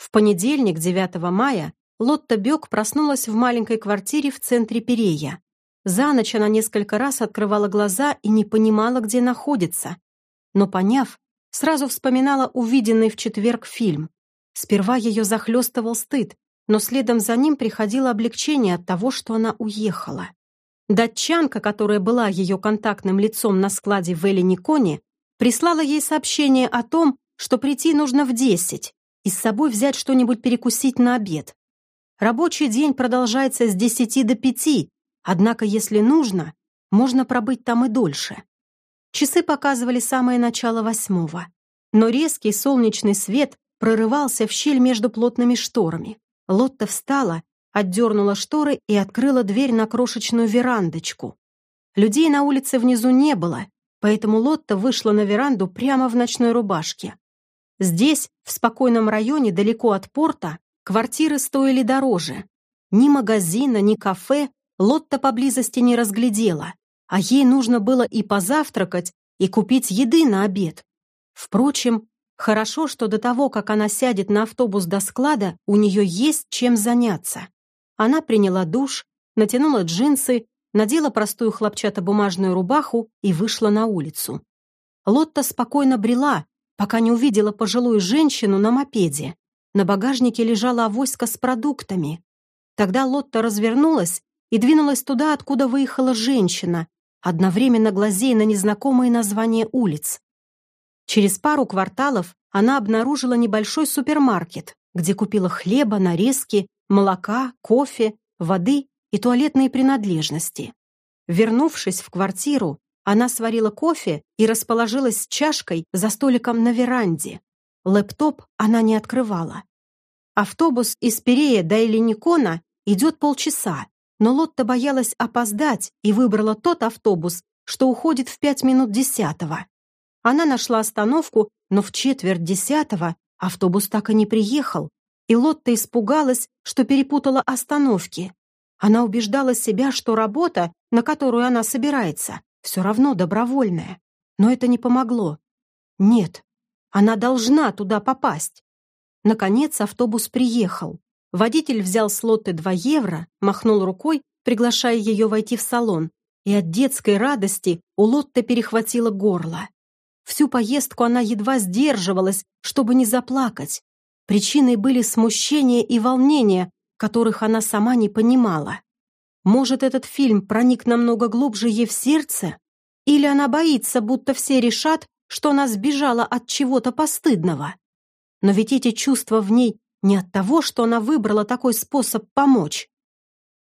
В понедельник, 9 мая, Лотта Бёк проснулась в маленькой квартире в центре Перея. За ночь она несколько раз открывала глаза и не понимала, где находится. Но поняв, сразу вспоминала увиденный в четверг фильм. Сперва ее захлестывал стыд, но следом за ним приходило облегчение от того, что она уехала. Датчанка, которая была ее контактным лицом на складе в Эллиниконе, прислала ей сообщение о том, что прийти нужно в десять и с собой взять что-нибудь перекусить на обед. Рабочий день продолжается с десяти до пяти, Однако, если нужно, можно пробыть там и дольше. Часы показывали самое начало восьмого, но резкий солнечный свет прорывался в щель между плотными шторами. Лотта встала, отдернула шторы и открыла дверь на крошечную верандочку. Людей на улице внизу не было, поэтому Лотта вышла на веранду прямо в ночной рубашке. Здесь, в спокойном районе, далеко от порта, квартиры стоили дороже. Ни магазина, ни кафе Лотта поблизости не разглядела, а ей нужно было и позавтракать, и купить еды на обед. Впрочем, хорошо, что до того, как она сядет на автобус до склада, у нее есть чем заняться. Она приняла душ, натянула джинсы, надела простую хлопчатобумажную рубаху и вышла на улицу. Лотта спокойно брела, пока не увидела пожилую женщину на мопеде. На багажнике лежала авоська с продуктами. Тогда Лотта развернулась и двинулась туда, откуда выехала женщина, одновременно глазея на незнакомые названия улиц. Через пару кварталов она обнаружила небольшой супермаркет, где купила хлеба, нарезки, молока, кофе, воды и туалетные принадлежности. Вернувшись в квартиру, она сварила кофе и расположилась с чашкой за столиком на веранде. Лэптоп она не открывала. Автобус из Перея до Элиникона идет полчаса, но Лотта боялась опоздать и выбрала тот автобус, что уходит в пять минут десятого. Она нашла остановку, но в четверть десятого автобус так и не приехал, и Лотта испугалась, что перепутала остановки. Она убеждала себя, что работа, на которую она собирается, все равно добровольная. Но это не помогло. Нет, она должна туда попасть. Наконец автобус приехал. Водитель взял с Лотты 2 евро, махнул рукой, приглашая ее войти в салон, и от детской радости у Лотты перехватило горло. Всю поездку она едва сдерживалась, чтобы не заплакать. Причиной были смущение и волнение, которых она сама не понимала. Может, этот фильм проник намного глубже ей в сердце? Или она боится, будто все решат, что она сбежала от чего-то постыдного? Но ведь эти чувства в ней не от того, что она выбрала такой способ помочь.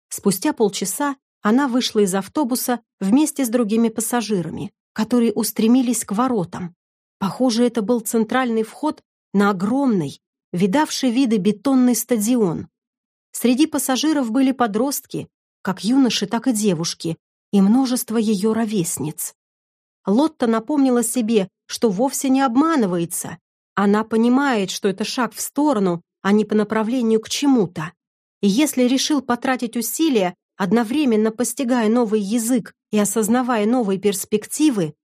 Спустя полчаса она вышла из автобуса вместе с другими пассажирами, которые устремились к воротам. Похоже, это был центральный вход на огромный, видавший виды бетонный стадион. Среди пассажиров были подростки, как юноши, так и девушки, и множество ее ровесниц. Лотта напомнила себе, что вовсе не обманывается. Она понимает, что это шаг в сторону, а не по направлению к чему-то. И если решил потратить усилия, одновременно постигая новый язык и осознавая новые перспективы,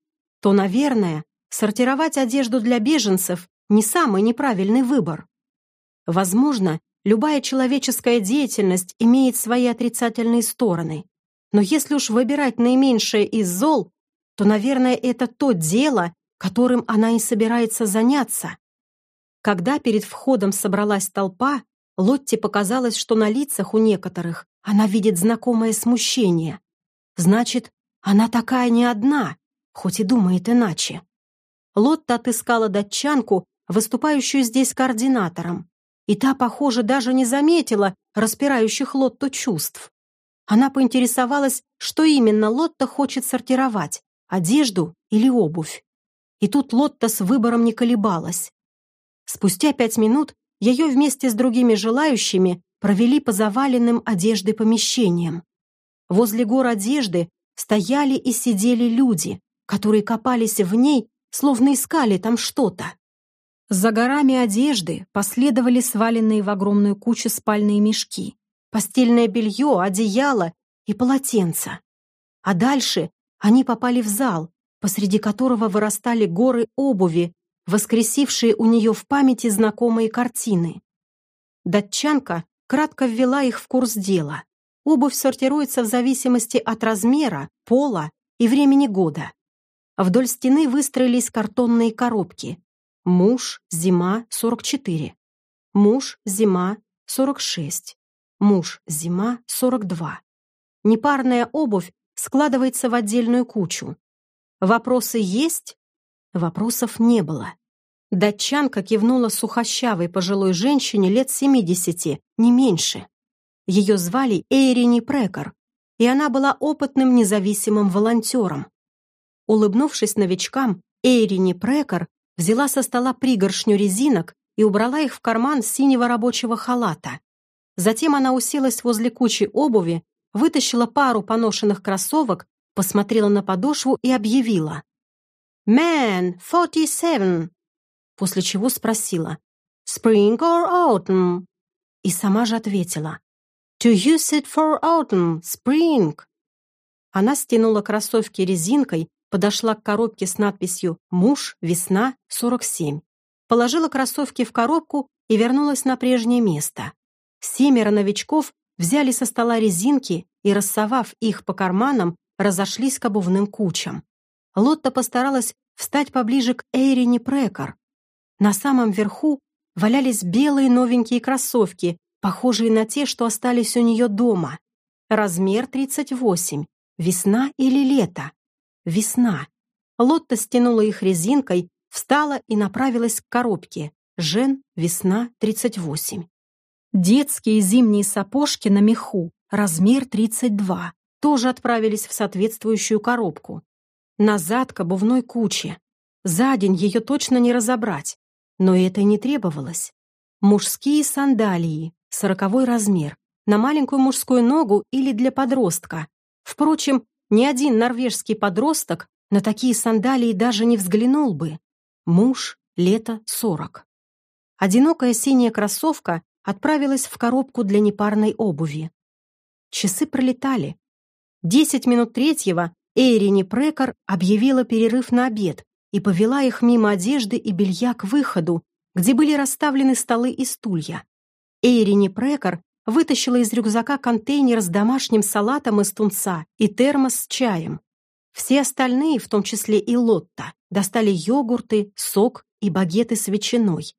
то, наверное, сортировать одежду для беженцев не самый неправильный выбор. Возможно, любая человеческая деятельность имеет свои отрицательные стороны. Но если уж выбирать наименьшее из зол, то, наверное, это то дело, которым она и собирается заняться. Когда перед входом собралась толпа, Лотте показалось, что на лицах у некоторых она видит знакомое смущение. Значит, она такая не одна, хоть и думает иначе. Лотта отыскала датчанку, выступающую здесь координатором, и та, похоже, даже не заметила распирающих Лотту чувств. Она поинтересовалась, что именно Лотта хочет сортировать – одежду или обувь. И тут Лотта с выбором не колебалась. Спустя пять минут ее вместе с другими желающими провели по заваленным одеждой помещениям. Возле гор одежды стояли и сидели люди, которые копались в ней, словно искали там что-то. За горами одежды последовали сваленные в огромную кучу спальные мешки, постельное белье, одеяло и полотенца. А дальше они попали в зал, посреди которого вырастали горы обуви, воскресившие у нее в памяти знакомые картины. Датчанка кратко ввела их в курс дела. Обувь сортируется в зависимости от размера, пола и времени года. Вдоль стены выстроились картонные коробки. Муж, зима, 44. Муж, зима, 46. Муж, зима, 42. Непарная обувь складывается в отдельную кучу. Вопросы есть? Вопросов не было. Датчанка кивнула сухощавой пожилой женщине лет 70, не меньше. Ее звали Эйрини Прекор, и она была опытным независимым волонтером. Улыбнувшись новичкам, Эйрини Прекор взяла со стола пригоршню резинок и убрала их в карман синего рабочего халата. Затем она уселась возле кучи обуви, вытащила пару поношенных кроссовок, посмотрела на подошву и объявила. «Man, 47!» После чего спросила. «Spring or autumn?» И сама же ответила. «To use it for autumn, spring!» Она стянула кроссовки резинкой, подошла к коробке с надписью «Муж, весна, 47». Положила кроссовки в коробку и вернулась на прежнее место. Семеро новичков взяли со стола резинки и, рассовав их по карманам, разошлись к обувным кучам. Лотта постаралась встать поближе к Эйрине Прекор. На самом верху валялись белые новенькие кроссовки, похожие на те, что остались у нее дома. Размер 38. Весна или лето? Весна. Лотта стянула их резинкой, встала и направилась к коробке. Жен, весна, 38. Детские зимние сапожки на меху, размер 32, тоже отправились в соответствующую коробку. Назад к обувной куче. За день ее точно не разобрать. Но это не требовалось. Мужские сандалии, сороковой размер, на маленькую мужскую ногу или для подростка. Впрочем, ни один норвежский подросток на такие сандалии даже не взглянул бы. Муж, лето, сорок. Одинокая синяя кроссовка отправилась в коробку для непарной обуви. Часы пролетали. Десять минут третьего Эйрини Прекор объявила перерыв на обед и повела их мимо одежды и белья к выходу, где были расставлены столы и стулья. Эйрини Прекор вытащила из рюкзака контейнер с домашним салатом из тунца и термос с чаем. Все остальные, в том числе и Лотта, достали йогурты, сок и багеты с ветчиной.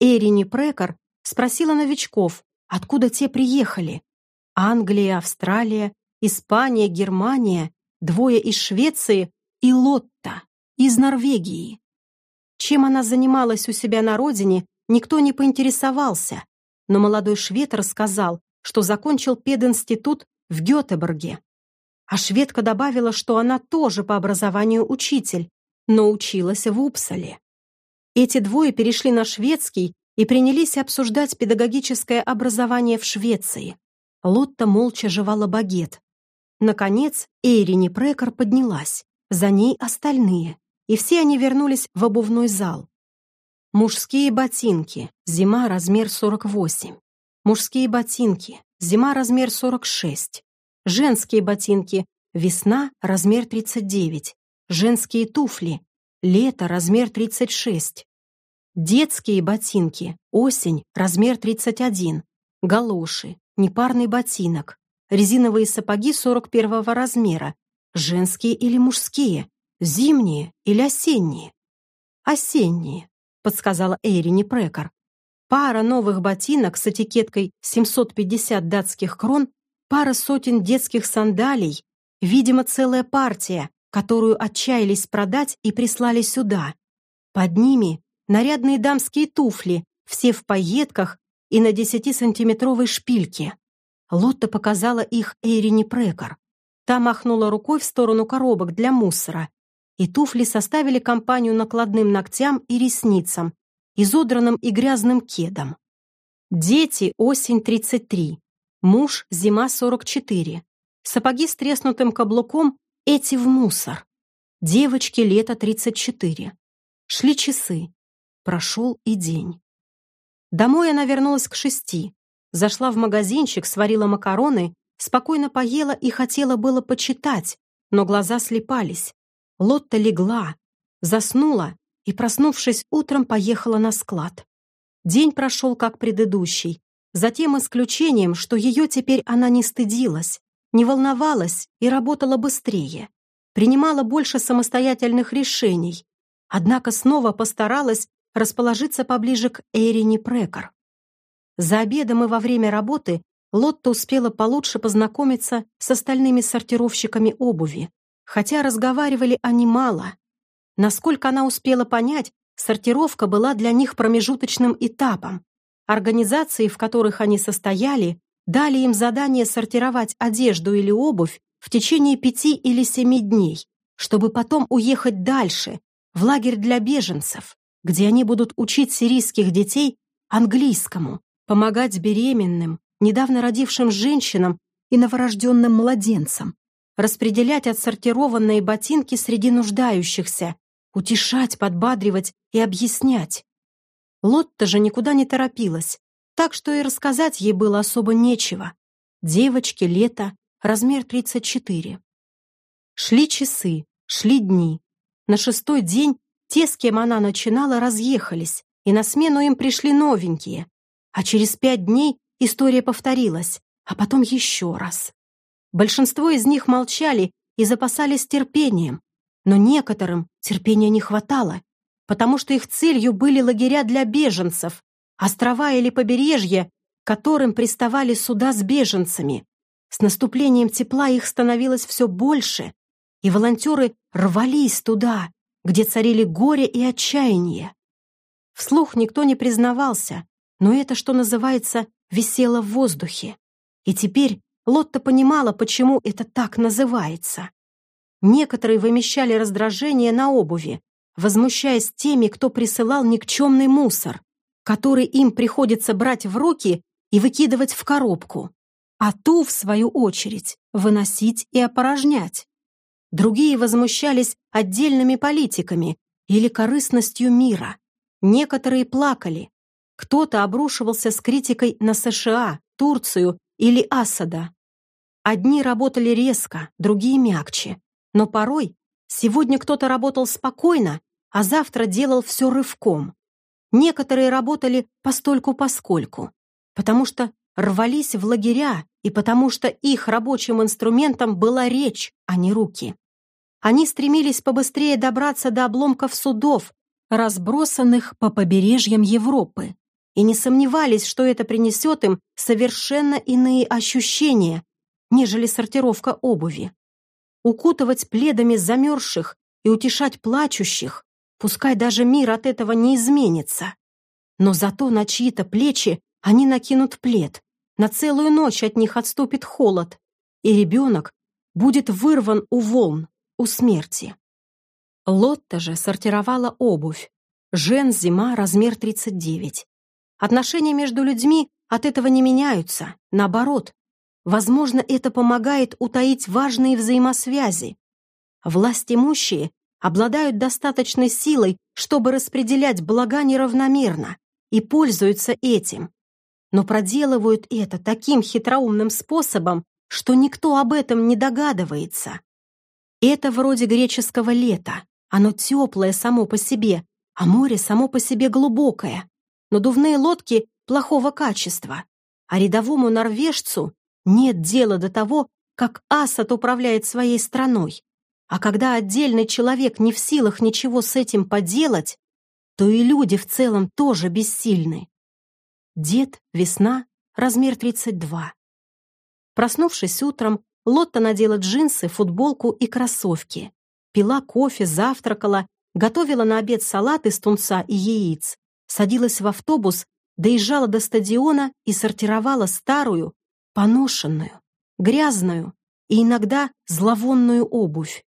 Эрини Прекор Спросила новичков, откуда те приехали. Англия, Австралия, Испания, Германия, двое из Швеции и Лотта из Норвегии. Чем она занималась у себя на родине, никто не поинтересовался, но молодой швед рассказал, что закончил пединститут в Гетеборге. А шведка добавила, что она тоже по образованию учитель, но училась в Упсале. Эти двое перешли на шведский и принялись обсуждать педагогическое образование в Швеции. Лотта молча жевала багет. Наконец, Эйрини Прекор поднялась, за ней остальные, и все они вернулись в обувной зал. Мужские ботинки, зима размер 48. Мужские ботинки, зима размер 46. Женские ботинки, весна размер 39. Женские туфли, лето размер 36. Детские ботинки, осень, размер 31, галоши, непарный ботинок, резиновые сапоги 41 размера, женские или мужские, зимние или осенние. Осенние, подсказала Эйрини Прекор. Пара новых ботинок с этикеткой 750 датских крон, пара сотен детских сандалий, видимо, целая партия, которую отчаялись продать и прислали сюда. Под ними нарядные дамские туфли, все в пайетках и на 10-сантиметровой шпильке. Лотта показала их Эйрине Прекор. Та махнула рукой в сторону коробок для мусора, и туфли составили компанию накладным ногтям и ресницам, изодранным и грязным кедом. Дети осень 33, муж зима 44, сапоги с треснутым каблуком эти в мусор, девочки лето 34. Шли часы, Прошел и день. Домой она вернулась к шести. Зашла в магазинчик, сварила макароны, спокойно поела и хотела было почитать, но глаза слепались. Лотта легла, заснула и, проснувшись утром, поехала на склад. День прошел как предыдущий. За тем исключением, что ее теперь она не стыдилась, не волновалась и работала быстрее, принимала больше самостоятельных решений, однако снова постаралась расположиться поближе к Эрине Прекор. За обедом и во время работы Лотта успела получше познакомиться с остальными сортировщиками обуви, хотя разговаривали они мало. Насколько она успела понять, сортировка была для них промежуточным этапом. Организации, в которых они состояли, дали им задание сортировать одежду или обувь в течение пяти или семи дней, чтобы потом уехать дальше, в лагерь для беженцев, где они будут учить сирийских детей английскому, помогать беременным, недавно родившим женщинам и новорожденным младенцам, распределять отсортированные ботинки среди нуждающихся, утешать, подбадривать и объяснять. Лотта же никуда не торопилась, так что и рассказать ей было особо нечего. Девочке лето, размер 34. Шли часы, шли дни. На шестой день те, с кем она начинала, разъехались, и на смену им пришли новенькие. А через пять дней история повторилась, а потом еще раз. Большинство из них молчали и запасались терпением, но некоторым терпения не хватало, потому что их целью были лагеря для беженцев, острова или побережья, к которым приставали суда с беженцами. С наступлением тепла их становилось все больше, и волонтеры рвались туда, где царили горе и отчаяние. Вслух никто не признавался, но это, что называется, висело в воздухе. И теперь Лотта понимала, почему это так называется. Некоторые вымещали раздражение на обуви, возмущаясь теми, кто присылал никчемный мусор, который им приходится брать в руки и выкидывать в коробку, а ту, в свою очередь, выносить и опорожнять. Другие возмущались отдельными политиками или корыстностью мира. Некоторые плакали. Кто-то обрушивался с критикой на США, Турцию или Асада. Одни работали резко, другие мягче. Но порой сегодня кто-то работал спокойно, а завтра делал все рывком. Некоторые работали постольку-поскольку, потому что рвались в лагеря и потому что их рабочим инструментом была речь, а не руки. Они стремились побыстрее добраться до обломков судов, разбросанных по побережьям Европы, и не сомневались, что это принесет им совершенно иные ощущения, нежели сортировка обуви. Укутывать пледами замерзших и утешать плачущих, пускай даже мир от этого не изменится. Но зато на чьи-то плечи они накинут плед, на целую ночь от них отступит холод, и ребенок будет вырван у волн, у смерти. Лотта же сортировала обувь. Жен-зима, размер 39. Отношения между людьми от этого не меняются, наоборот. Возможно, это помогает утаить важные взаимосвязи. Власть имущие обладают достаточной силой, чтобы распределять блага неравномерно, и пользуются этим. Но проделывают это таким хитроумным способом, что никто об этом не догадывается. Это вроде греческого лета. Оно теплое само по себе, а море само по себе глубокое надувные лодки плохого качества, а рядовому норвежцу нет дела до того, как Асад управляет своей страной. А когда отдельный человек не в силах ничего с этим поделать, то и люди в целом тоже бессильны. Дед, весна, размер 32. Проснувшись утром, Лотта надела джинсы, футболку и кроссовки. Пила кофе, завтракала, готовила на обед салат из тунца и яиц, садилась в автобус, доезжала до стадиона и сортировала старую, поношенную, грязную и иногда зловонную обувь.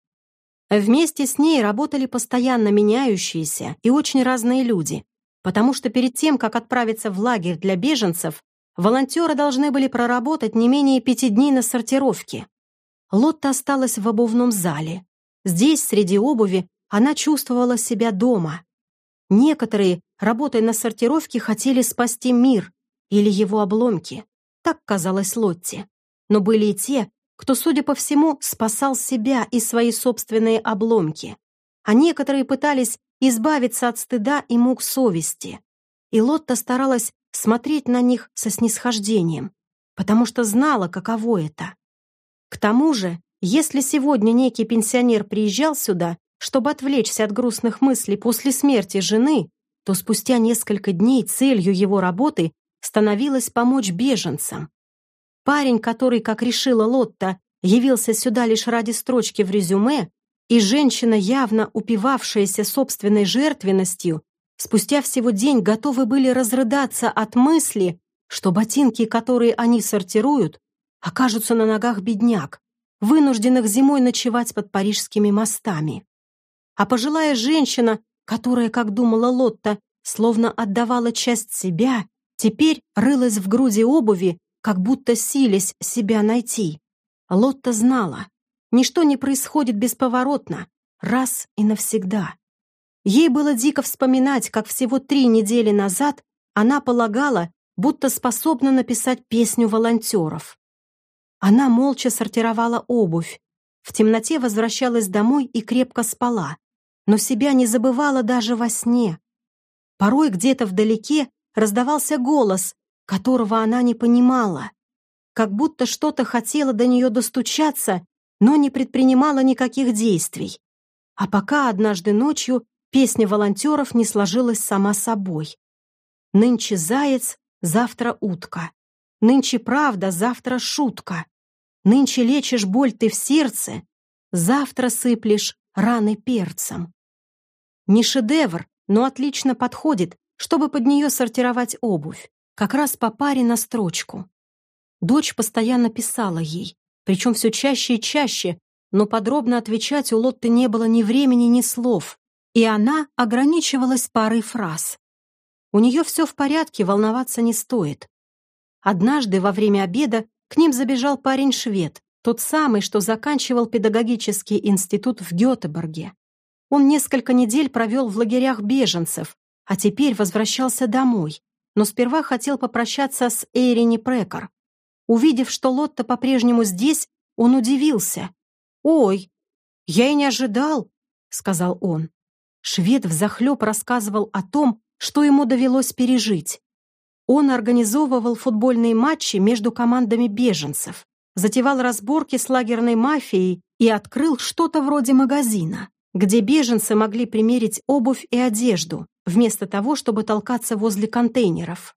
Вместе с ней работали постоянно меняющиеся и очень разные люди, потому что перед тем, как отправиться в лагерь для беженцев, волонтеры должны были проработать не менее пяти дней на сортировке. Лотта осталась в обувном зале. Здесь, среди обуви, она чувствовала себя дома. Некоторые, работая на сортировке, хотели спасти мир или его обломки. Так казалось Лотте. Но были и те, кто, судя по всему, спасал себя и свои собственные обломки. А некоторые пытались избавиться от стыда и мук совести. И Лотта старалась смотреть на них со снисхождением, потому что знала, каково это. К тому же, если сегодня некий пенсионер приезжал сюда, чтобы отвлечься от грустных мыслей после смерти жены, то спустя несколько дней целью его работы становилось помочь беженцам. Парень, который, как решила Лотта, явился сюда лишь ради строчки в резюме, и женщина, явно упивавшаяся собственной жертвенностью, спустя всего день готовы были разрыдаться от мысли, что ботинки, которые они сортируют, окажутся на ногах бедняк, вынужденных зимой ночевать под парижскими мостами. А пожилая женщина, которая, как думала Лотта, словно отдавала часть себя, теперь рылась в груди обуви, как будто сились себя найти. Лотта знала, ничто не происходит бесповоротно, раз и навсегда. Ей было дико вспоминать, как всего три недели назад она полагала, будто способна написать песню волонтеров. Она молча сортировала обувь, в темноте возвращалась домой и крепко спала, но себя не забывала даже во сне. Порой где-то вдалеке раздавался голос, которого она не понимала, как будто что-то хотело до нее достучаться, но не предпринимала никаких действий. А пока однажды ночью песня волонтеров не сложилась сама собой. Нынче заяц, завтра утка. Нынче правда, завтра шутка. Нынче лечишь боль ты в сердце, завтра сыплешь раны перцем. Не шедевр, но отлично подходит, чтобы под нее сортировать обувь, как раз по паре на строчку. Дочь постоянно писала ей, причем все чаще и чаще, но подробно отвечать у Лотты не было ни времени, ни слов, и она ограничивалась парой фраз. У нее все в порядке, волноваться не стоит. Однажды во время обеда к ним забежал парень-швед, тот самый, что заканчивал педагогический институт в Гетеборге. Он несколько недель провел в лагерях беженцев, а теперь возвращался домой, но сперва хотел попрощаться с Эйрини Прекор. Увидев, что Лотта по-прежнему здесь, он удивился. «Ой, я и не ожидал», — сказал он. Швед взахлеб рассказывал о том, что ему довелось пережить. Он организовывал футбольные матчи между командами беженцев, затевал разборки с лагерной мафией и открыл что-то вроде магазина, где беженцы могли примерить обувь и одежду, вместо того, чтобы толкаться возле контейнеров.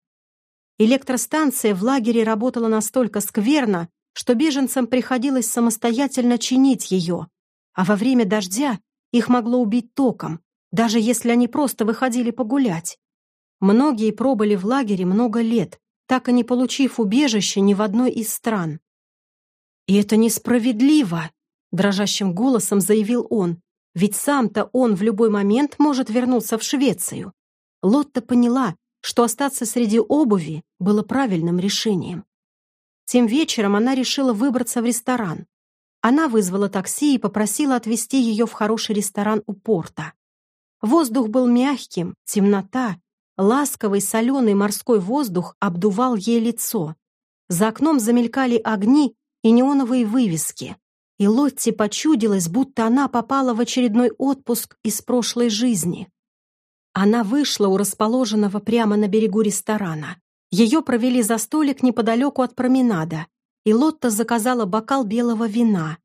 Электростанция в лагере работала настолько скверно, что беженцам приходилось самостоятельно чинить ее, а во время дождя их могло убить током, даже если они просто выходили погулять. Многие пробыли в лагере много лет, так и не получив убежище ни в одной из стран. «И это несправедливо!» — дрожащим голосом заявил он. «Ведь сам-то он в любой момент может вернуться в Швецию». Лотта поняла, что остаться среди обуви было правильным решением. Тем вечером она решила выбраться в ресторан. Она вызвала такси и попросила отвезти ее в хороший ресторан у порта. Воздух был мягким, темнота, ласковый соленый морской воздух обдувал ей лицо. За окном замелькали огни и неоновые вывески. И Лотти почудилась, будто она попала в очередной отпуск из прошлой жизни. Она вышла у расположенного прямо на берегу ресторана. Ее провели за столик неподалеку от променада, и Лотта заказала бокал белого вина.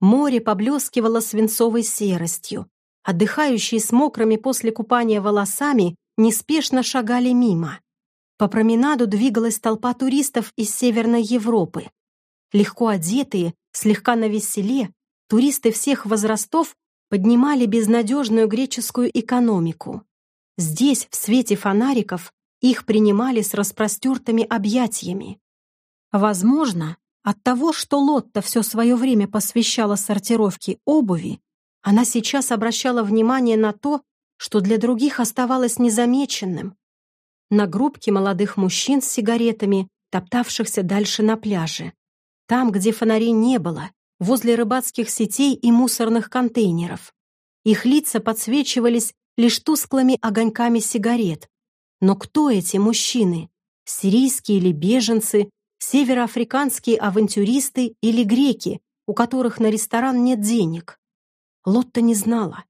Море поблескивало свинцовой серостью, Отдыхающие с мокрыми после купания волосами неспешно шагали мимо. По променаду двигалась толпа туристов из Северной Европы. Легко одетые, слегка навеселе, туристы всех возрастов поднимали безнадежную греческую экономику. Здесь, в свете фонариков, их принимали с распростертыми объятиями. Возможно, от того, что Лотта все свое время посвящала сортировке обуви, она сейчас обращала внимание на то, что для других оставалось незамеченным. На группке молодых мужчин с сигаретами, топтавшихся дальше на пляже. Там, где фонарей не было, возле рыбацких сетей и мусорных контейнеров. Их лица подсвечивались лишь тусклыми огоньками сигарет. Но кто эти мужчины? Сирийские или беженцы, североафриканские авантюристы или греки, у которых на ресторан нет денег? Лотта не знала.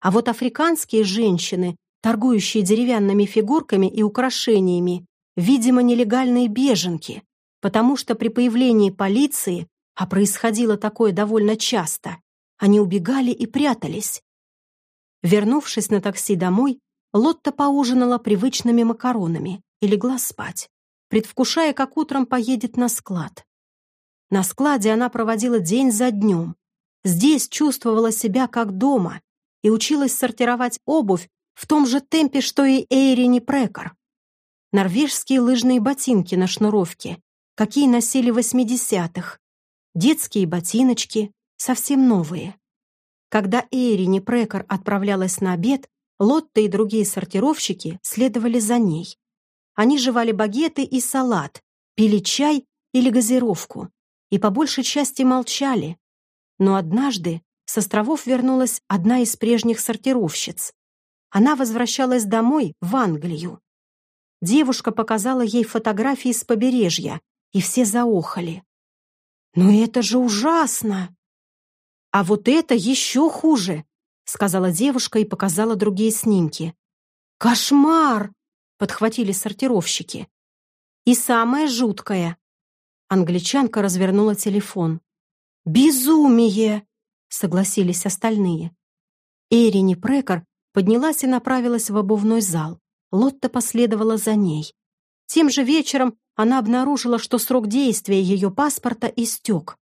А вот африканские женщины, торгующие деревянными фигурками и украшениями, видимо, нелегальные беженки, потому что при появлении полиции, а происходило такое довольно часто, они убегали и прятались. Вернувшись на такси домой, Лотта поужинала привычными макаронами и легла спать, предвкушая, как утром поедет на склад. На складе она проводила день за днем. Здесь чувствовала себя как дома и училась сортировать обувь в том же темпе, что и Эйрини Прекор. Норвежские лыжные ботинки на шнуровке, какие носили в 80-х, детские ботиночки, совсем новые. Когда Эйрини Прекор отправлялась на обед, Лотта и другие сортировщики следовали за ней. Они жевали багеты и салат, пили чай или газировку и по большей части молчали. Но однажды с островов вернулась одна из прежних сортировщиц. Она возвращалась домой, в Англию. Девушка показала ей фотографии с побережья, и все заохали. «Но это же ужасно!» «А вот это еще хуже!» — сказала девушка и показала другие снимки. «Кошмар!» — подхватили сортировщики. «И самое жуткое Англичанка развернула телефон. «Безумие!» — согласились остальные. Эрини Прекор поднялась и направилась в обувной зал. Лотта последовала за ней. Тем же вечером она обнаружила, что срок действия ее паспорта истек.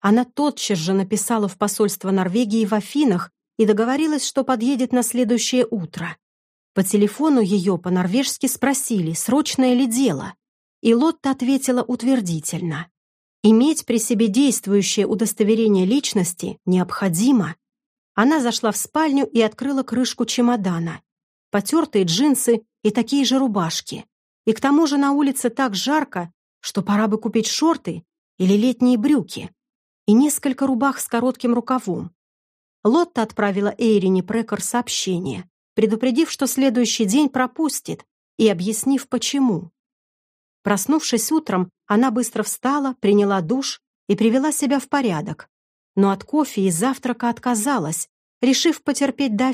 Она тотчас же написала в посольство Норвегии в Афинах и договорилась, что подъедет на следующее утро. По телефону ее по-норвежски спросили, срочное ли дело и Лотта ответила утвердительно. Иметь при себе действующее удостоверение личности необходимо. Она зашла в спальню и открыла крышку чемодана. Потертые джинсы и такие же рубашки. И к тому же на улице так жарко, что пора бы купить шорты или летние брюки и несколько рубах с коротким рукавом. Лотта отправила Эйрине Прекор сообщение, предупредив, что следующий день пропустит, и объяснив, почему. Проснувшись утром, она быстро встала, приняла душ и привела себя в порядок. Но от кофе и завтрака отказалась, решив потерпеть до.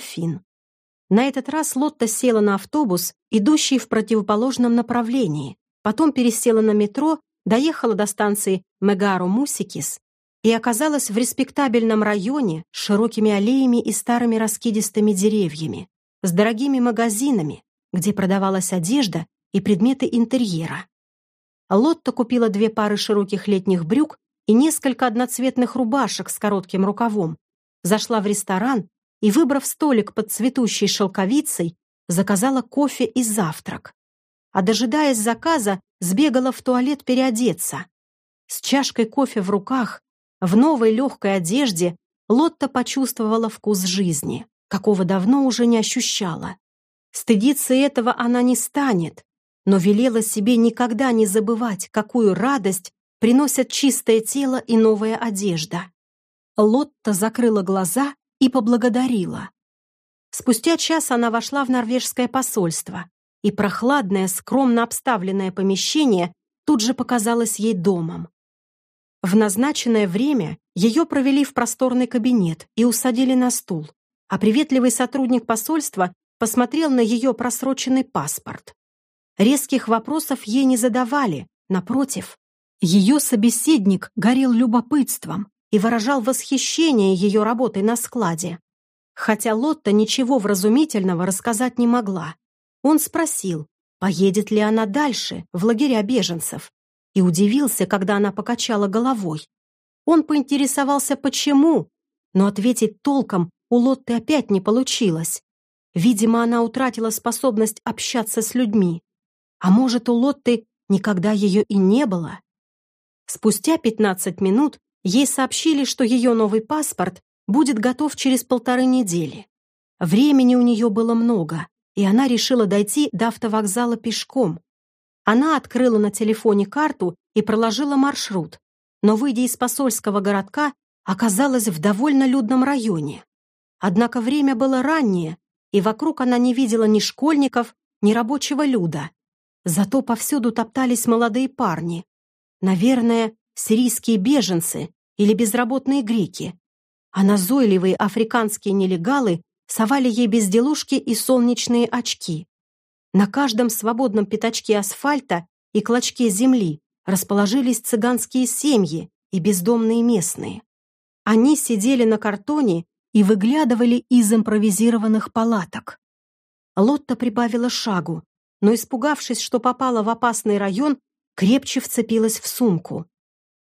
На этот раз Лотта села на автобус, идущий в противоположном направлении, потом пересела на метро, доехала до станции Мегару-Мусикис и оказалась в респектабельном районе с широкими аллеями и старыми раскидистыми деревьями, с дорогими магазинами, где продавалась одежда и предметы интерьера. Лотта купила две пары широких летних брюк и несколько одноцветных рубашек с коротким рукавом, зашла в ресторан и, выбрав столик под цветущей шелковицей, заказала кофе и завтрак. А дожидаясь заказа, сбегала в туалет переодеться. С чашкой кофе в руках, в новой легкой одежде, Лотта почувствовала вкус жизни, какого давно уже не ощущала. Стыдиться этого она не станет, но велела себе никогда не забывать, какую радость приносят чистое тело и новая одежда. Лотта закрыла глаза и поблагодарила. Спустя час она вошла в норвежское посольство, и прохладное, скромно обставленное помещение тут же показалось ей домом. В назначенное время ее провели в просторный кабинет и усадили на стул, а приветливый сотрудник посольства посмотрел на ее просроченный паспорт. Резких вопросов ей не задавали, напротив. Ее собеседник горел любопытством и выражал восхищение ее работой на складе. Хотя Лотта ничего вразумительного рассказать не могла. Он спросил, поедет ли она дальше, в лагеря беженцев, и удивился, когда она покачала головой. Он поинтересовался, почему, но ответить толком у Лотты опять не получилось. Видимо, она утратила способность общаться с людьми. А может, у Лотты никогда ее и не было? Спустя 15 минут ей сообщили, что ее новый паспорт будет готов через полторы недели. Времени у нее было много, и она решила дойти до автовокзала пешком. Она открыла на телефоне карту и проложила маршрут, но, выйдя из посольского городка, оказалась в довольно людном районе. Однако время было раннее, и вокруг она не видела ни школьников, ни рабочего люда. Зато повсюду топтались молодые парни. Наверное, сирийские беженцы или безработные греки. А назойливые африканские нелегалы совали ей безделушки и солнечные очки. На каждом свободном пятачке асфальта и клочке земли расположились цыганские семьи и бездомные местные. Они сидели на картоне и выглядывали из импровизированных палаток. Лотта прибавила шагу, но, испугавшись, что попала в опасный район, крепче вцепилась в сумку.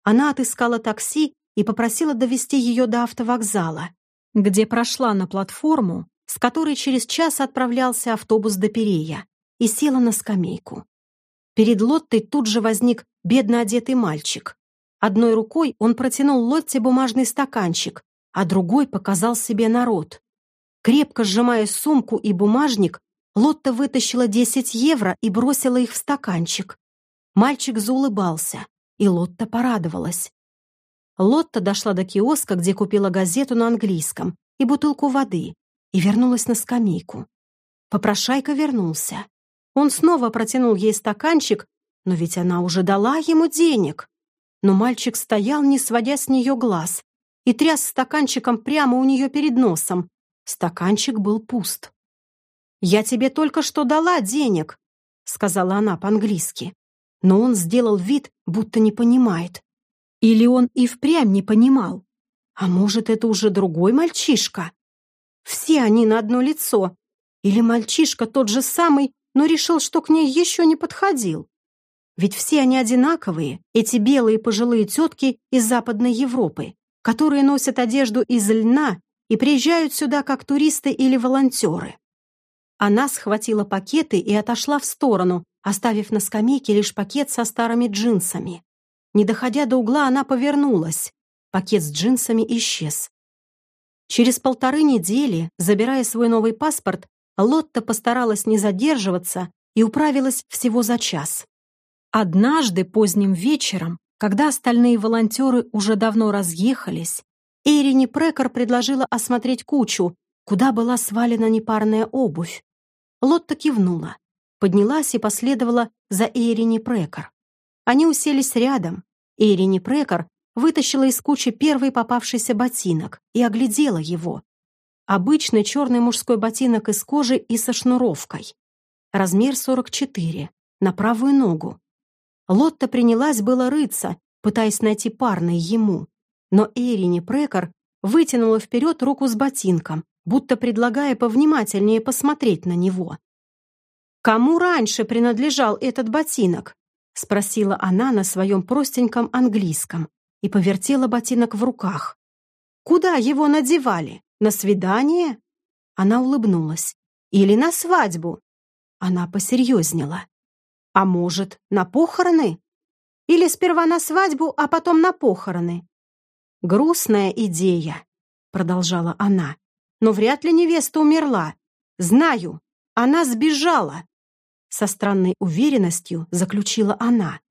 Она отыскала такси и попросила довести ее до автовокзала, где прошла на платформу, с которой через час отправлялся автобус до Перея, и села на скамейку. Перед Лоттой тут же возник бедно одетый мальчик. Одной рукой он протянул Лотте бумажный стаканчик, а другой показал себе народ. Крепко сжимая сумку и бумажник, Лотта вытащила 10 евро и бросила их в стаканчик. Мальчик заулыбался, и Лотта порадовалась. Лотта дошла до киоска, где купила газету на английском и бутылку воды, и вернулась на скамейку. Попрошайка вернулся. Он снова протянул ей стаканчик, но ведь она уже дала ему денег. Но мальчик стоял, не сводя с нее глаз, и тряс стаканчиком прямо у нее перед носом. Стаканчик был пуст. «Я тебе только что дала денег», — сказала она по-английски. Но он сделал вид, будто не понимает. Или он и впрямь не понимал. А может, это уже другой мальчишка? Все они на одно лицо. Или мальчишка тот же самый, но решил, что к ней еще не подходил. Ведь все они одинаковые, эти белые пожилые тетки из Западной Европы, которые носят одежду из льна и приезжают сюда как туристы или волонтеры. Она схватила пакеты и отошла в сторону, оставив на скамейке лишь пакет со старыми джинсами. Не доходя до угла, она повернулась. Пакет с джинсами исчез. Через полторы недели, забирая свой новый паспорт, Лотта постаралась не задерживаться и управилась всего за час. Однажды поздним вечером, когда остальные волонтеры уже давно разъехались, Эйрине Прекор предложила осмотреть кучу, куда была свалена непарная обувь. Лотта кивнула, поднялась и последовала за Эйрини Прекор. Они уселись рядом. Эйрини Прекор вытащила из кучи первый попавшийся ботинок и оглядела его. Обычный черный мужской ботинок из кожи и со шнуровкой. Размер 44, на правую ногу. Лотта принялась было рыться, пытаясь найти парный ему. Но Эрини Прекор вытянула вперед руку с ботинком, будто предлагая повнимательнее посмотреть на него. «Кому раньше принадлежал этот ботинок?» — спросила она на своем простеньком английском и повертела ботинок в руках. «Куда его надевали? На свидание?» Она улыбнулась. «Или на свадьбу?» Она посерьезнела. «А может, на похороны? Или сперва на свадьбу, а потом на похороны?» «Грустная идея», — продолжала она. «Но вряд ли невеста умерла. Знаю, она сбежала». Со странной уверенностью заключила она.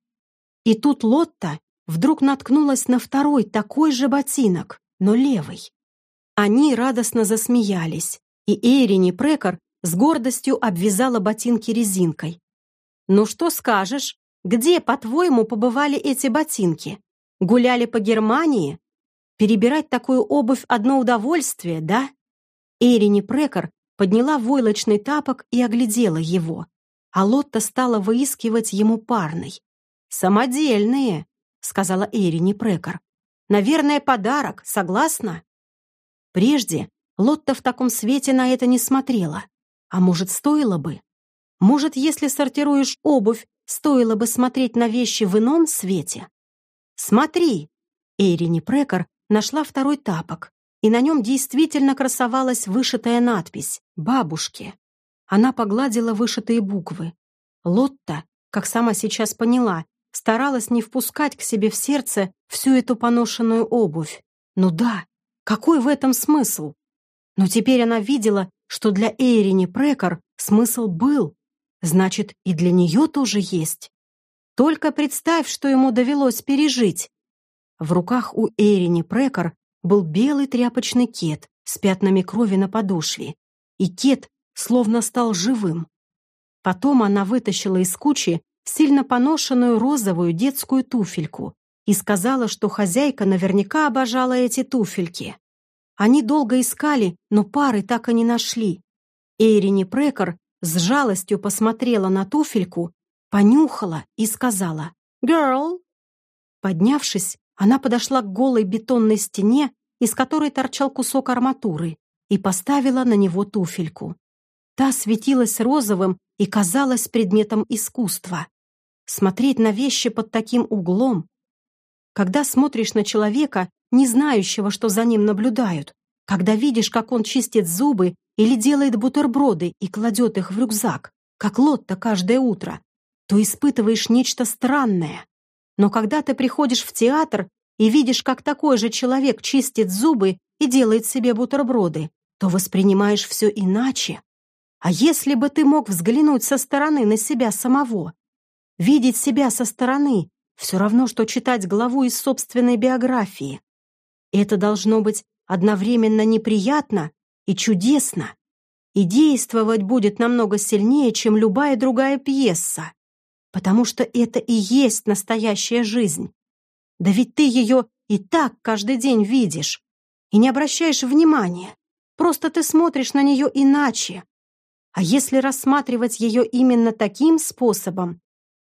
И тут Лотта вдруг наткнулась на второй такой же ботинок, но левый. Они радостно засмеялись, и Эйрини Прекор с гордостью обвязала ботинки резинкой. «Ну что скажешь, где, по-твоему, побывали эти ботинки? Гуляли по Германии? Перебирать такую обувь — одно удовольствие, да?» Эйрини Прекор подняла войлочный тапок и оглядела его, а Лотта стала выискивать ему парный. «Самодельные», — сказала Эйрини Прекор. «Наверное, подарок, согласна?» Прежде Лотта в таком свете на это не смотрела. А может, стоило бы? Может, если сортируешь обувь, стоило бы смотреть на вещи в ином свете? «Смотри!» Эрини Прекор нашла второй тапок, и на нем действительно красовалась вышитая надпись «Бабушке». Она погладила вышитые буквы. Лотта, как сама сейчас поняла, старалась не впускать к себе в сердце всю эту поношенную обувь. Ну да, какой в этом смысл? Но теперь она видела, что для Эйрини Прекор смысл был. Значит, и для нее тоже есть. Только представь, что ему довелось пережить. В руках у Эйрини Прекор был белый тряпочный кет с пятнами крови на подошве, и кет словно стал живым. Потом она вытащила из кучи сильно поношенную розовую детскую туфельку и сказала, что хозяйка наверняка обожала эти туфельки. Они долго искали, но пары так и не нашли. Эйрини Прекор с жалостью посмотрела на туфельку, понюхала и сказала «Girl». Поднявшись, она подошла к голой бетонной стене, из которой торчал кусок арматуры, и поставила на него туфельку. Та светилась розовым и казалась предметом искусства. Смотреть на вещи под таким углом. Когда смотришь на человека, не знающего, что за ним наблюдают, когда видишь, как он чистит зубы или делает бутерброды и кладет их в рюкзак, как Лотта каждое утро, то испытываешь нечто странное. Но когда ты приходишь в театр и видишь, как такой же человек чистит зубы и делает себе бутерброды, то воспринимаешь все иначе. А если бы ты мог взглянуть со стороны на себя самого? Видеть себя со стороны — все равно, что читать главу из собственной биографии. Это должно быть одновременно неприятно и чудесно. И действовать будет намного сильнее, чем любая другая пьеса. Потому что это и есть настоящая жизнь. Да ведь ты ее и так каждый день видишь. И не обращаешь внимания. Просто ты смотришь на нее иначе. А если рассматривать ее именно таким способом,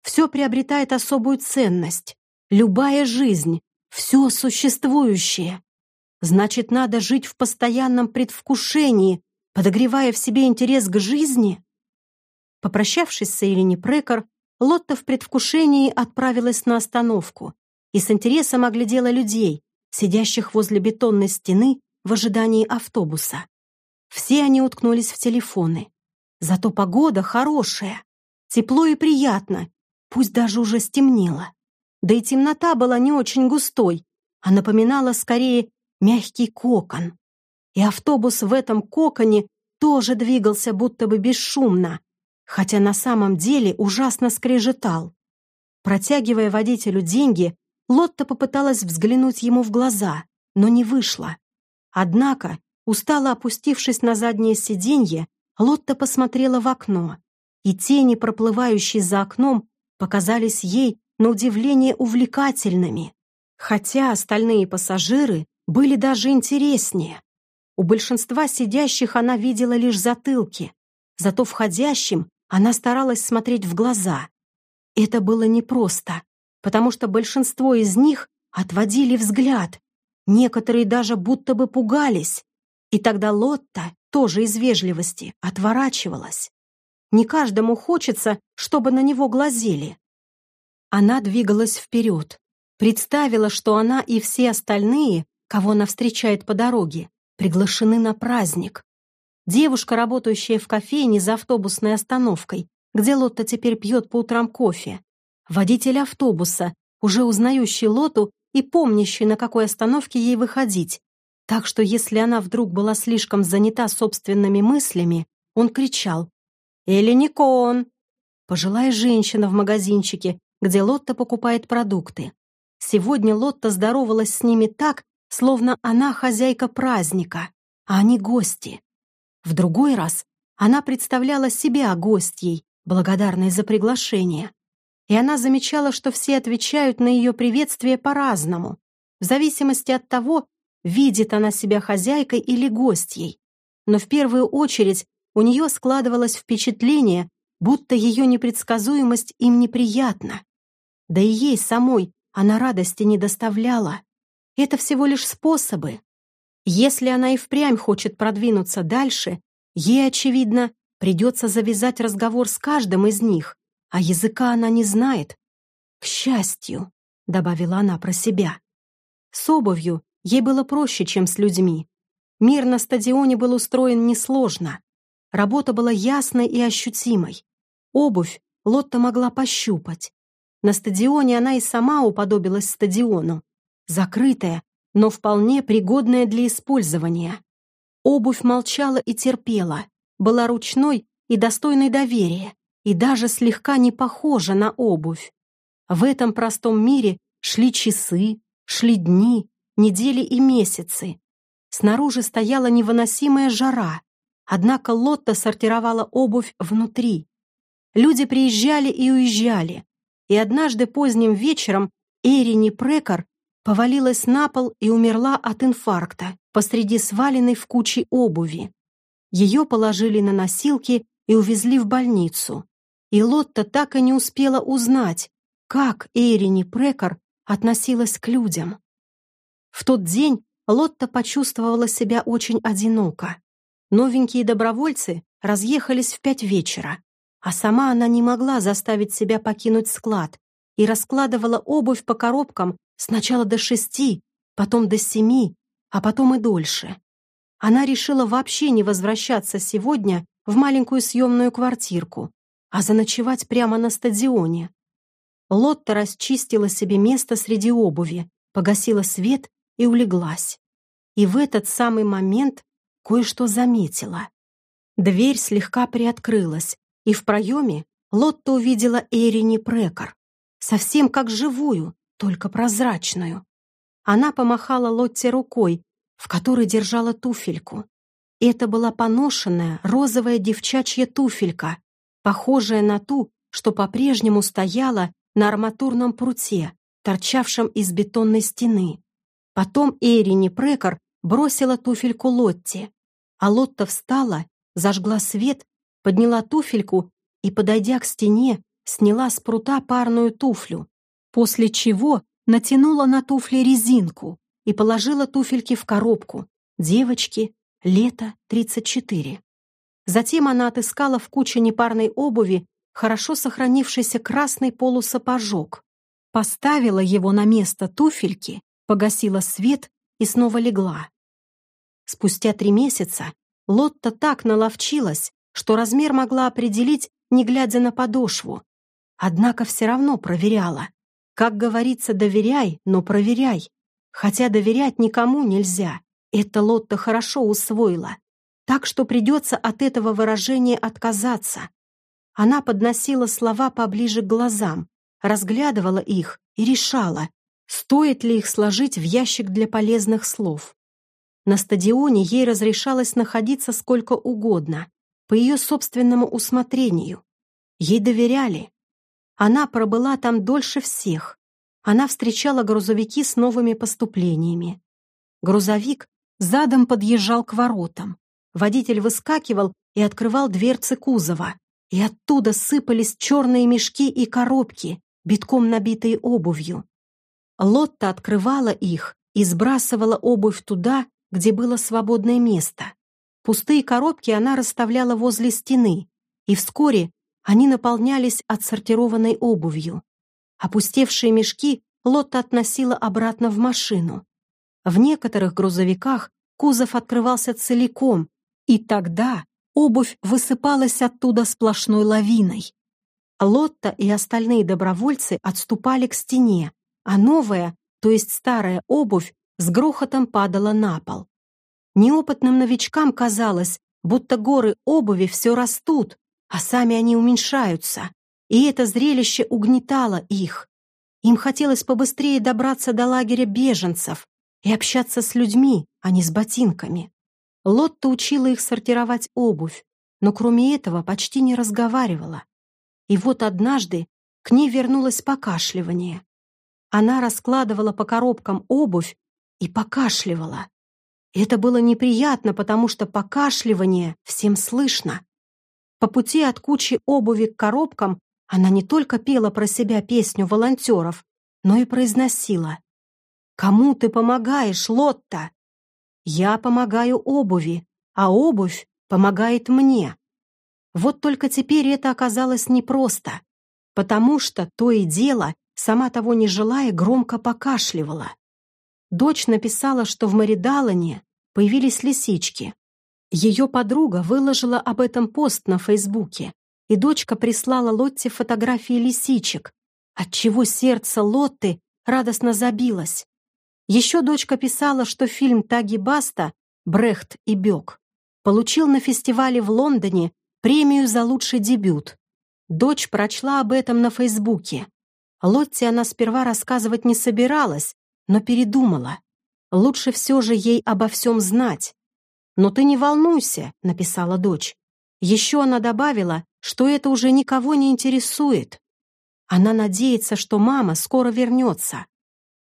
все приобретает особую ценность. Любая жизнь, все существующее. Значит, надо жить в постоянном предвкушении, подогревая в себе интерес к жизни? Попрощавшись с Эйлини Прекор, Лотта в предвкушении отправилась на остановку и с интересом оглядела людей, сидящих возле бетонной стены в ожидании автобуса. Все они уткнулись в телефоны. Зато погода хорошая, тепло и приятно, пусть даже уже стемнело. Да и темнота была не очень густой, а напоминала скорее мягкий кокон. И автобус в этом коконе тоже двигался будто бы бесшумно, хотя на самом деле ужасно скрежетал. Протягивая водителю деньги, Лотта попыталась взглянуть ему в глаза, но не вышло. Однако, устало опустившись на заднее сиденье, Лотта посмотрела в окно, и тени, проплывающие за окном, показались ей на удивление увлекательными, хотя остальные пассажиры были даже интереснее. У большинства сидящих она видела лишь затылки, зато входящим она старалась смотреть в глаза. Это было непросто, потому что большинство из них отводили взгляд, некоторые даже будто бы пугались, и тогда Лотта тоже из вежливости, отворачивалась. Не каждому хочется, чтобы на него глазели. Она двигалась вперед, представила, что она и все остальные, кого она встречает по дороге, приглашены на праздник. Девушка, работающая в кофейне за автобусной остановкой, где Лотта теперь пьет по утрам кофе. Водитель автобуса, уже узнающий Лоту и помнящий, на какой остановке ей выходить, так что если она вдруг была слишком занята собственными мыслями, он кричал «Или Никон!» Пожилая женщина в магазинчике, где Лотта покупает продукты. Сегодня Лотта здоровалась с ними так, словно она хозяйка праздника, а они гости. В другой раз она представляла себя гостьей, благодарной за приглашение. И она замечала, что все отвечают на ее приветствие по-разному, в зависимости от того, видит она себя хозяйкой или гостьей. Но в первую очередь у нее складывалось впечатление, будто ее непредсказуемость им неприятна. Да и ей самой она радости не доставляла. Это всего лишь способы. Если она и впрямь хочет продвинуться дальше, ей, очевидно, придется завязать разговор с каждым из них, а языка она не знает. «К счастью», — добавила она про себя. С обувью Ей было проще, чем с людьми. Мир на стадионе был устроен несложно. Работа была ясной и ощутимой. Обувь Лотта могла пощупать. На стадионе она и сама уподобилась стадиону. Закрытая, но вполне пригодная для использования. Обувь молчала и терпела, была ручной и достойной доверия, и даже слегка не похожа на обувь. В этом простом мире шли часы, шли дни, недели и месяцы. Снаружи стояла невыносимая жара, однако Лотта сортировала обувь внутри. Люди приезжали и уезжали, и однажды поздним вечером Эрини Прекор повалилась на пол и умерла от инфаркта посреди сваленной в куче обуви. Ее положили на носилки и увезли в больницу. И Лотта так и не успела узнать, как Эрини Прекор относилась к людям. В тот день Лотта почувствовала себя очень одиноко. Новенькие добровольцы разъехались в пять вечера, а сама она не могла заставить себя покинуть склад и раскладывала обувь по коробкам сначала до шести, потом до семи, а потом и дольше. Она решила вообще не возвращаться сегодня в маленькую съемную квартирку, а заночевать прямо на стадионе. Лотта расчистила себе место среди обуви, погасила свет и улеглась. И в этот самый момент кое-что заметила. Дверь слегка приоткрылась, и в проеме Лотта увидела Эрини Прекор, совсем как живую, только прозрачную. Она помахала Лотте рукой, в которой держала туфельку. Это была поношенная розовая девчачья туфелька, похожая на ту, что по-прежнему стояла на арматурном пруте, торчавшем из бетонной стены. Потом Эрини Прекор бросила туфельку Лотте, а Лотта встала, зажгла свет, подняла туфельку и, подойдя к стене, сняла с прута парную туфлю, после чего натянула на туфли резинку и положила туфельки в коробку. Девочки, лето 34. Затем она отыскала в куче непарной обуви хорошо сохранившийся красный полусапожок, поставила его на место туфельки, погасила свет и снова легла. Спустя три месяца Лотта так наловчилась, что размер могла определить, не глядя на подошву. Однако все равно проверяла. Как говорится, доверяй, но проверяй. Хотя доверять никому нельзя. Это Лотта хорошо усвоила. Так что придется от этого выражения отказаться. Она подносила слова поближе к глазам, разглядывала их и решала, стоит ли их сложить в ящик для полезных слов. На стадионе ей разрешалось находиться сколько угодно, по ее собственному усмотрению. Ей доверяли. Она пробыла там дольше всех. Она встречала грузовики с новыми поступлениями. Грузовик задом подъезжал к воротам. Водитель выскакивал и открывал дверцы кузова, и оттуда сыпались черные мешки и коробки, битком набитые обувью. Лотта открывала их и сбрасывала обувь туда, где было свободное место. Пустые коробки она расставляла возле стены, и вскоре они наполнялись отсортированной обувью. Опустевшие мешки Лотта относила обратно в машину. В некоторых грузовиках кузов открывался целиком, и тогда обувь высыпалась оттуда сплошной лавиной. Лотта и остальные добровольцы отступали к стене, а новая, то есть старая обувь, с грохотом падала на пол. Неопытным новичкам казалось, будто горы обуви все растут, а сами они уменьшаются, и это зрелище угнетало их. Им хотелось побыстрее добраться до лагеря беженцев и общаться с людьми, а не с ботинками. Лотта учила их сортировать обувь, но кроме этого почти не разговаривала. И вот однажды к ней вернулось покашливание. Она раскладывала по коробкам обувь и покашливала. Это было неприятно, потому что покашливание всем слышно. По пути от кучи обуви к коробкам она не только пела про себя песню волонтеров, но и произносила «Кому ты помогаешь, Лотта?» «Я помогаю обуви, а обувь помогает мне». Вот только теперь это оказалось непросто, потому что то и дело, сама того не желая, громко покашливала. Дочь написала, что в Маридалане появились лисички. Ее подруга выложила об этом пост на Фейсбуке, и дочка прислала Лотте фотографии лисичек, отчего сердце Лотты радостно забилось. Еще дочка писала, что фильм Таги Баста «Брехт и Бек» получил на фестивале в Лондоне премию за лучший дебют. Дочь прочла об этом на Фейсбуке. Лотте она сперва рассказывать не собиралась, но передумала. Лучше все же ей обо всем знать. «Но ты не волнуйся», — написала дочь. Еще она добавила, что это уже никого не интересует. Она надеется, что мама скоро вернется.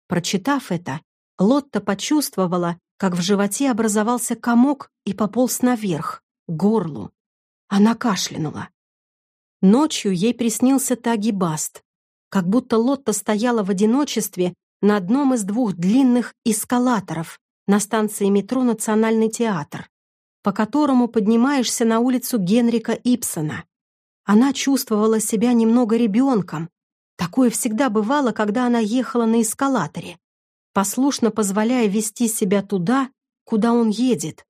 Прочитав это, Лотта почувствовала, как в животе образовался комок и пополз наверх, к горлу. Она кашлянула. Ночью ей приснился Таги Баст, как будто Лотта стояла в одиночестве на одном из двух длинных эскалаторов на станции метро «Национальный театр», по которому поднимаешься на улицу Генрика Ипсона. Она чувствовала себя немного ребенком. Такое всегда бывало, когда она ехала на эскалаторе, послушно позволяя вести себя туда, куда он едет.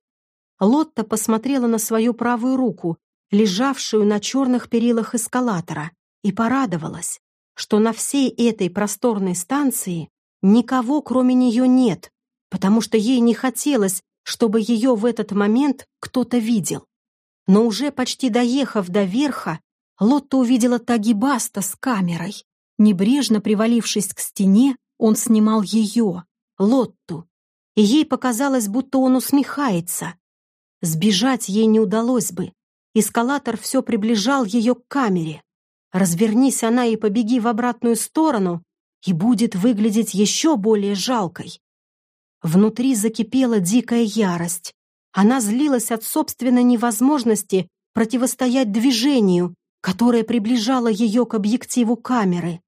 Лотта посмотрела на свою правую руку, лежавшую на черных перилах эскалатора, и порадовалась, что на всей этой просторной станции никого, кроме нее, нет, потому что ей не хотелось, чтобы ее в этот момент кто-то видел. Но уже почти доехав до верха, Лотта увидела Тагибаста с камерой. Небрежно привалившись к стене, он снимал ее, Лотту, и ей показалось, будто он усмехается. Сбежать ей не удалось бы. Эскалатор все приближал ее к камере. Развернись она и побеги в обратную сторону, и будет выглядеть еще более жалкой. Внутри закипела дикая ярость. Она злилась от собственной невозможности противостоять движению, которое приближало ее к объективу камеры.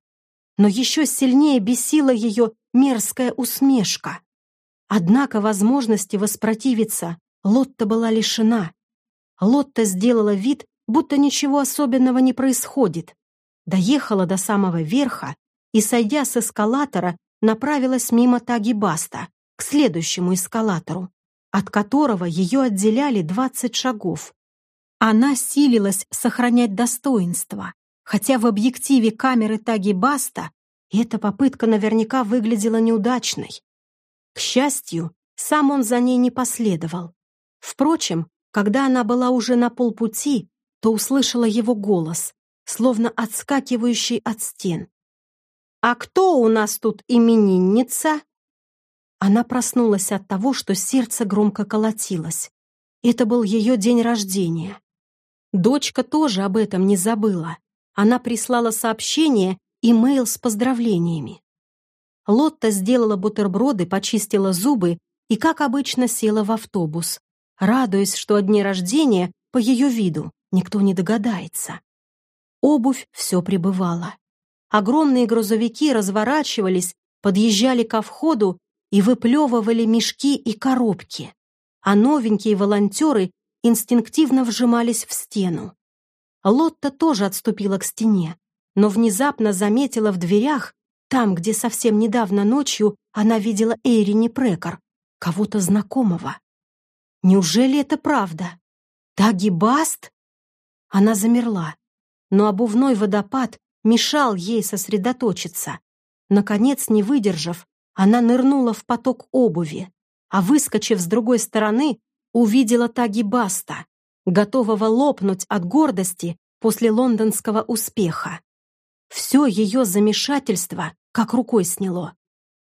Но еще сильнее бесила ее мерзкая усмешка. Однако возможности воспротивиться Лотта была лишена. Лотта сделала вид, будто ничего особенного не происходит. Доехала до самого верха и, сойдя с эскалатора, направилась мимо Таги Баста, к следующему эскалатору, от которого ее отделяли 20 шагов. Она силилась сохранять достоинство, хотя в объективе камеры Таги Баста эта попытка наверняка выглядела неудачной. К счастью, сам он за ней не последовал. Впрочем, когда она была уже на полпути, то услышала его голос, словно отскакивающий от стен. «А кто у нас тут именинница?» Она проснулась от того, что сердце громко колотилось. Это был ее день рождения. Дочка тоже об этом не забыла. Она прислала сообщение и мейл с поздравлениями. Лотта сделала бутерброды, почистила зубы и, как обычно, села в автобус, радуясь, что о дне рождения, по ее виду, никто не догадается. Обувь все прибывала. Огромные грузовики разворачивались, подъезжали ко входу и выплевывали мешки и коробки, а новенькие волонтеры инстинктивно вжимались в стену. Лотта тоже отступила к стене, но внезапно заметила в дверях, там, где совсем недавно ночью она видела Эйрини Прекор, кого-то знакомого. Неужели это правда? Таги Баст? Она замерла, но обувной водопад мешал ей сосредоточиться. Наконец, не выдержав, она нырнула в поток обуви, а, выскочив с другой стороны, увидела Таги Баста, готового лопнуть от гордости после лондонского успеха. Все ее замешательство как рукой сняло.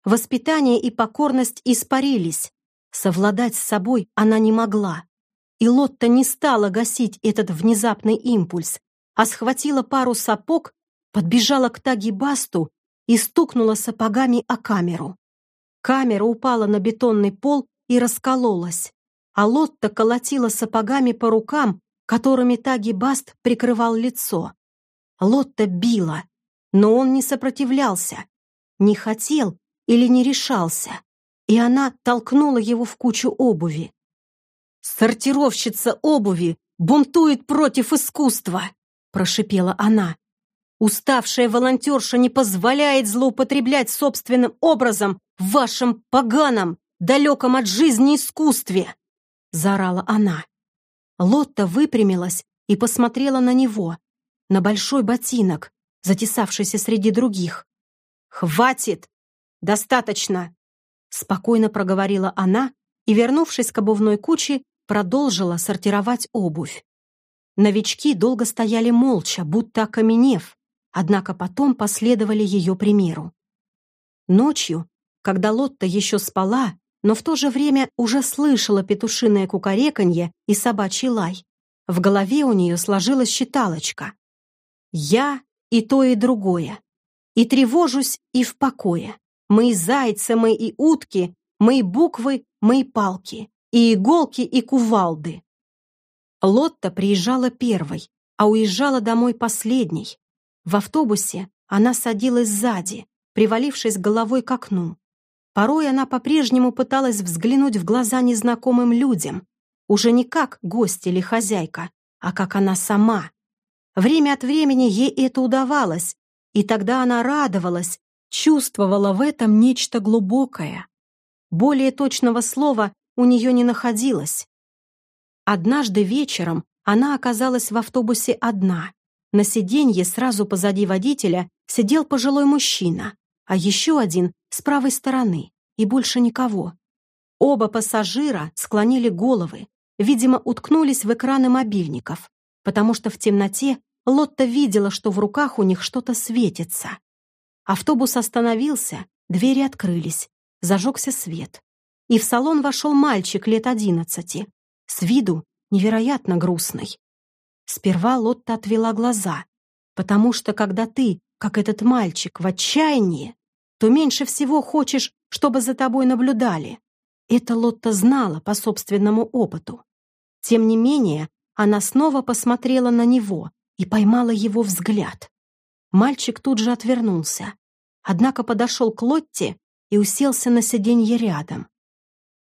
Воспитание и покорность испарились. Совладать с собой она не могла. И Лотта не стала гасить этот внезапный импульс, а схватила пару сапог, подбежала к Таги Басту и стукнула сапогами о камеру. Камера упала на бетонный пол и раскололась, а Лотта колотила сапогами по рукам, которыми Таги Баст прикрывал лицо. Лотта била, но он не сопротивлялся, не хотел или не решался, и она толкнула его в кучу обуви. «Сортировщица обуви бунтует против искусства!» прошипела она. Уставшая волонтерша не позволяет злоупотреблять собственным образом в вашем поганом, далеком от жизни искусстве!» — заорала она. Лотта выпрямилась и посмотрела на него, на большой ботинок, затесавшийся среди других. «Хватит! Достаточно!» — спокойно проговорила она и, вернувшись к обувной куче, продолжила сортировать обувь. Новички долго стояли молча, будто окаменев, однако потом последовали ее примеру. Ночью, когда Лотта еще спала, но в то же время уже слышала петушиное кукареканье и собачий лай, в голове у нее сложилась считалочка. «Я и то, и другое. И тревожусь, и в покое. Мы зайцы, мы и утки, мы буквы, мы палки, и иголки, и кувалды». Лотта приезжала первой, а уезжала домой последней. В автобусе она садилась сзади, привалившись головой к окну. Порой она по-прежнему пыталась взглянуть в глаза незнакомым людям, уже не как гость или хозяйка, а как она сама. Время от времени ей это удавалось, и тогда она радовалась, чувствовала в этом нечто глубокое. Более точного слова у нее не находилось. Однажды вечером она оказалась в автобусе одна. На сиденье сразу позади водителя сидел пожилой мужчина, а еще один с правой стороны, и больше никого. Оба пассажира склонили головы, видимо, уткнулись в экраны мобильников, потому что в темноте Лотта видела, что в руках у них что-то светится. Автобус остановился, двери открылись, зажегся свет. И в салон вошел мальчик лет одиннадцати, с виду невероятно грустный. Сперва Лотта отвела глаза, потому что когда ты, как этот мальчик, в отчаянии, то меньше всего хочешь, чтобы за тобой наблюдали. Это Лотта знала по собственному опыту. Тем не менее, она снова посмотрела на него и поймала его взгляд. Мальчик тут же отвернулся, однако подошел к Лотте и уселся на сиденье рядом.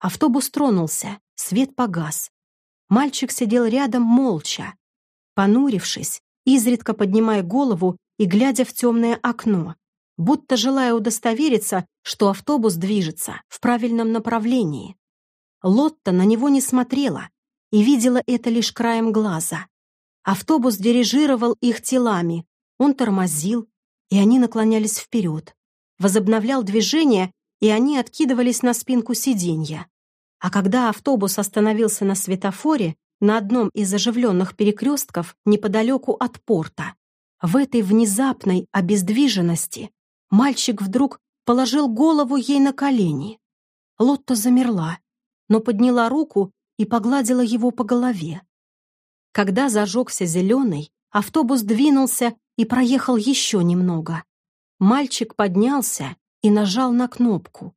Автобус тронулся, свет погас. Мальчик сидел рядом молча, понурившись, изредка поднимая голову и глядя в темное окно, будто желая удостовериться, что автобус движется в правильном направлении. Лотта на него не смотрела и видела это лишь краем глаза. Автобус дирижировал их телами, он тормозил, и они наклонялись вперед. Возобновлял движение, и они откидывались на спинку сиденья. А когда автобус остановился на светофоре, на одном из оживленных перекрестков неподалеку от порта, в этой внезапной обездвиженности мальчик вдруг положил голову ей на колени. Лотта замерла, но подняла руку и погладила его по голове. Когда зажегся зеленый, автобус двинулся и проехал еще немного. Мальчик поднялся и нажал на кнопку.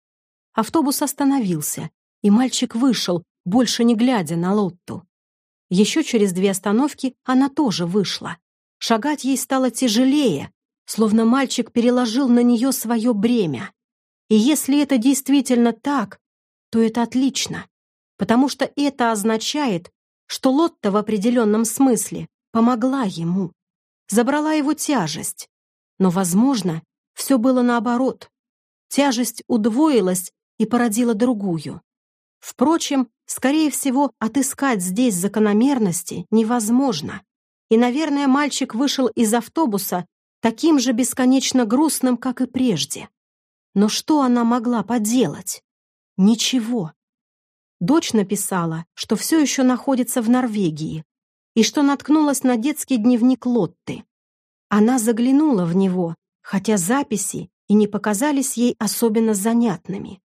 Автобус остановился, и мальчик вышел, больше не глядя на Лотту. Еще через две остановки она тоже вышла. Шагать ей стало тяжелее, словно мальчик переложил на нее свое бремя. И если это действительно так, то это отлично, потому что это означает, что Лотта в определенном смысле помогла ему, забрала его тяжесть. Но, возможно, все было наоборот. Тяжесть удвоилась и породила другую. Впрочем, скорее всего, отыскать здесь закономерности невозможно. И, наверное, мальчик вышел из автобуса таким же бесконечно грустным, как и прежде. Но что она могла поделать? Ничего. Дочь написала, что все еще находится в Норвегии и что наткнулась на детский дневник Лотты. Она заглянула в него, хотя записи и не показались ей особенно занятными.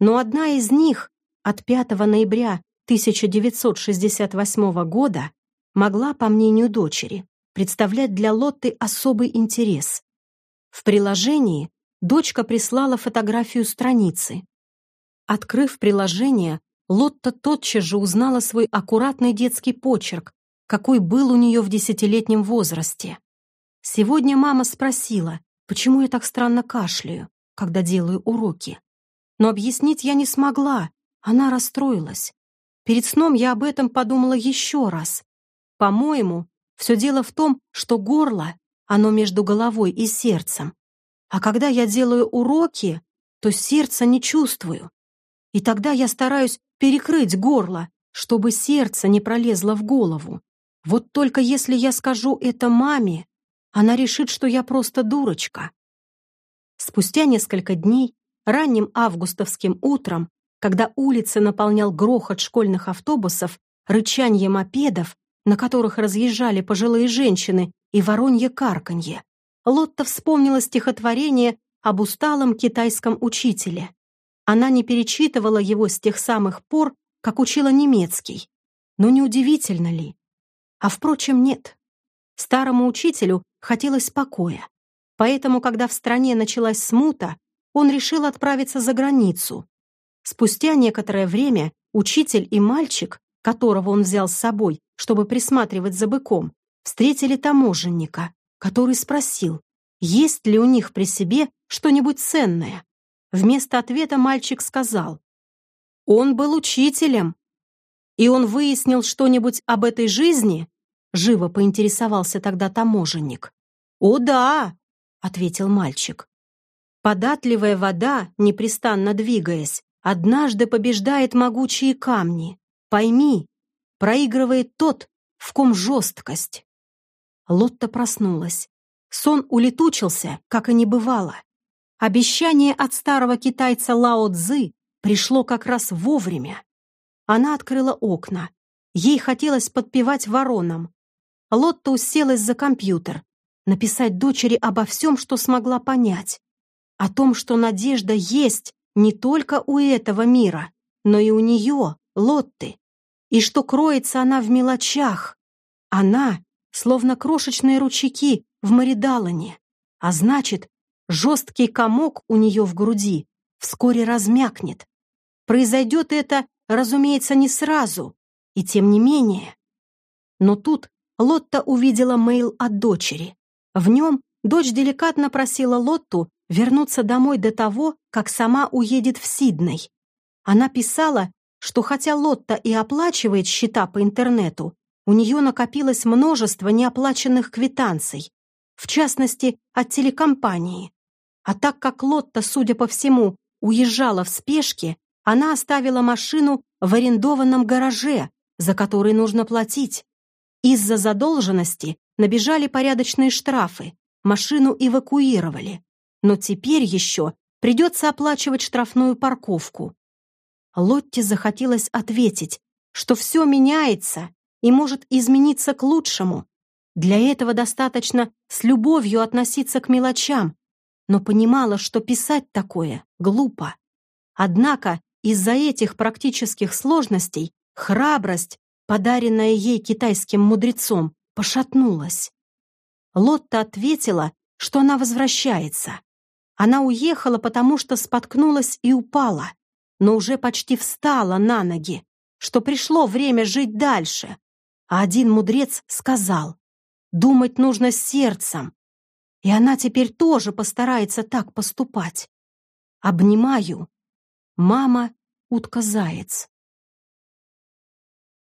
Но одна из них от 5 ноября 1968 года могла, по мнению дочери, представлять для Лотты особый интерес. В приложении дочка прислала фотографию страницы. Открыв приложение, Лотта тотчас же узнала свой аккуратный детский почерк, какой был у нее в десятилетнем возрасте. Сегодня мама спросила, почему я так странно кашляю, когда делаю уроки. Но объяснить я не смогла, она расстроилась. Перед сном я об этом подумала еще раз. По-моему, все дело в том, что горло, оно между головой и сердцем. А когда я делаю уроки, то сердца не чувствую. И тогда я стараюсь перекрыть горло, чтобы сердце не пролезло в голову. Вот только если я скажу это маме, она решит, что я просто дурочка. Спустя несколько дней, ранним августовским утром, когда улицы наполнял грохот школьных автобусов, рычанье мопедов, на которых разъезжали пожилые женщины, и воронье карканье, Лотта вспомнила стихотворение об усталом китайском учителе. Она не перечитывала его с тех самых пор, как учила немецкий. Но неудивительно ли? А впрочем, нет. Старому учителю хотелось покоя. Поэтому, когда в стране началась смута, он решил отправиться за границу. Спустя некоторое время учитель и мальчик которого он взял с собой, чтобы присматривать за быком, встретили таможенника, который спросил, есть ли у них при себе что-нибудь ценное. Вместо ответа мальчик сказал, «Он был учителем». «И он выяснил что-нибудь об этой жизни?» Живо поинтересовался тогда таможенник. «О, да!» — ответил мальчик. Податливая вода, непрестанно двигаясь, однажды побеждает могучие камни. Пойми, проигрывает тот, в ком жесткость. Лотта проснулась. Сон улетучился, как и не бывало. Обещание от старого китайца Лао Цзы пришло как раз вовремя. Она открыла окна. Ей хотелось подпевать воронам. Лотта уселась за компьютер, написать дочери обо всем, что смогла понять. О том, что надежда есть не только у этого мира, но и у нее, Лотты, и что кроется она в мелочах. Она, словно крошечные ручейки в Маридалане, а значит, жесткий комок у нее в груди вскоре размякнет. Произойдет это, разумеется, не сразу, и тем не менее. Но тут Лотта увидела мейл от дочери. В нем дочь деликатно просила Лотту вернуться домой до того, как сама уедет в Сидней. Она писала, что хотя Лотта и оплачивает счета по интернету, у нее накопилось множество неоплаченных квитанций, в частности, от телекомпании. А так как Лотта, судя по всему, уезжала в спешке, она оставила машину в арендованном гараже, за который нужно платить. Из-за задолженности набежали порядочные штрафы, машину эвакуировали. Но теперь еще придется оплачивать штрафную парковку. Лотте захотелось ответить, что все меняется, и может измениться к лучшему. Для этого достаточно с любовью относиться к мелочам, но понимала, что писать такое глупо. Однако из-за этих практических сложностей храбрость, подаренная ей китайским мудрецом, пошатнулась. Лотта ответила, что она возвращается. Она уехала, потому что споткнулась и упала, но уже почти встала на ноги, что пришло время жить дальше, а один мудрец сказал, думать нужно сердцем. И она теперь тоже постарается так поступать. Обнимаю. Мама, утка-заяц.